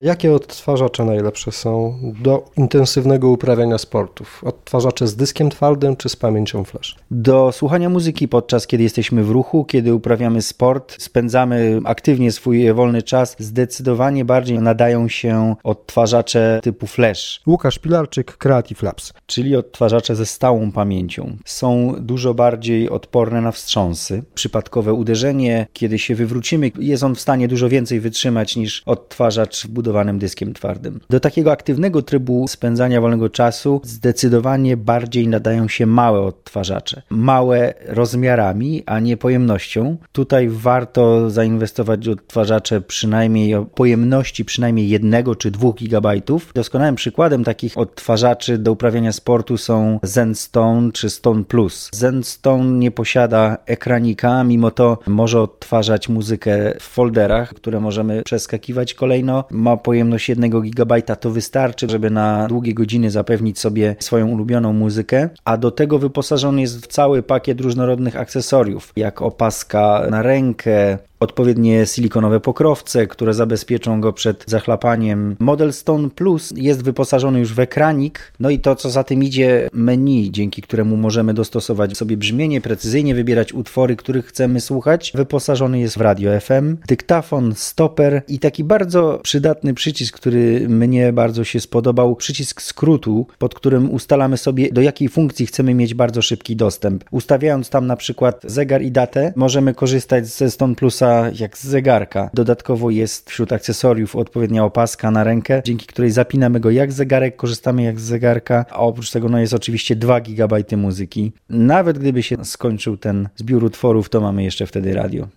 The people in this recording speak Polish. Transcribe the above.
Jakie odtwarzacze najlepsze są do intensywnego uprawiania sportów? Odtwarzacze z dyskiem twardym czy z pamięcią flash? Do słuchania muzyki podczas kiedy jesteśmy w ruchu, kiedy uprawiamy sport, spędzamy aktywnie swój wolny czas, zdecydowanie bardziej nadają się odtwarzacze typu flash. Łukasz Pilarczyk, Creative Labs. Czyli odtwarzacze ze stałą pamięcią. Są dużo bardziej odporne na wstrząsy. Przypadkowe uderzenie, kiedy się wywrócimy, jest on w stanie dużo więcej wytrzymać niż odtwarzacz wbudowanym wbudowanym dyskiem twardym. Do takiego aktywnego trybu spędzania wolnego czasu zdecydowanie bardziej nadają się małe odtwarzacze. Małe rozmiarami, a nie pojemnością. Tutaj warto zainwestować w odtwarzacze przynajmniej o pojemności przynajmniej jednego czy dwóch gigabajtów. Doskonałym przykładem takich odtwarzaczy do uprawiania sportu są Zenstone czy Stone Plus. Zenstone nie posiada ekranika, mimo to może odtwarzać muzykę w folderach, które możemy przeskakiwać kolejno. Ma pojemność 1 GB, to wystarczy, żeby na długie godziny zapewnić sobie swoją ulubioną muzykę, a do tego wyposażony jest w cały pakiet różnorodnych akcesoriów, jak opaska na rękę, odpowiednie silikonowe pokrowce, które zabezpieczą go przed zachlapaniem. Model Stone Plus jest wyposażony już w ekranik, no i to co za tym idzie menu, dzięki któremu możemy dostosować sobie brzmienie, precyzyjnie wybierać utwory, których chcemy słuchać. Wyposażony jest w radio FM, dyktafon, stoper i taki bardzo przydatny przycisk, który mnie bardzo się spodobał, przycisk skrótu, pod którym ustalamy sobie do jakiej funkcji chcemy mieć bardzo szybki dostęp. Ustawiając tam na przykład zegar i datę, możemy korzystać ze Stone Plusa jak z zegarka. Dodatkowo jest wśród akcesoriów odpowiednia opaska na rękę, dzięki której zapinamy go jak zegarek, korzystamy jak z zegarka, a oprócz tego no jest oczywiście 2 GB muzyki. Nawet gdyby się skończył ten zbiór utworów, to mamy jeszcze wtedy radio.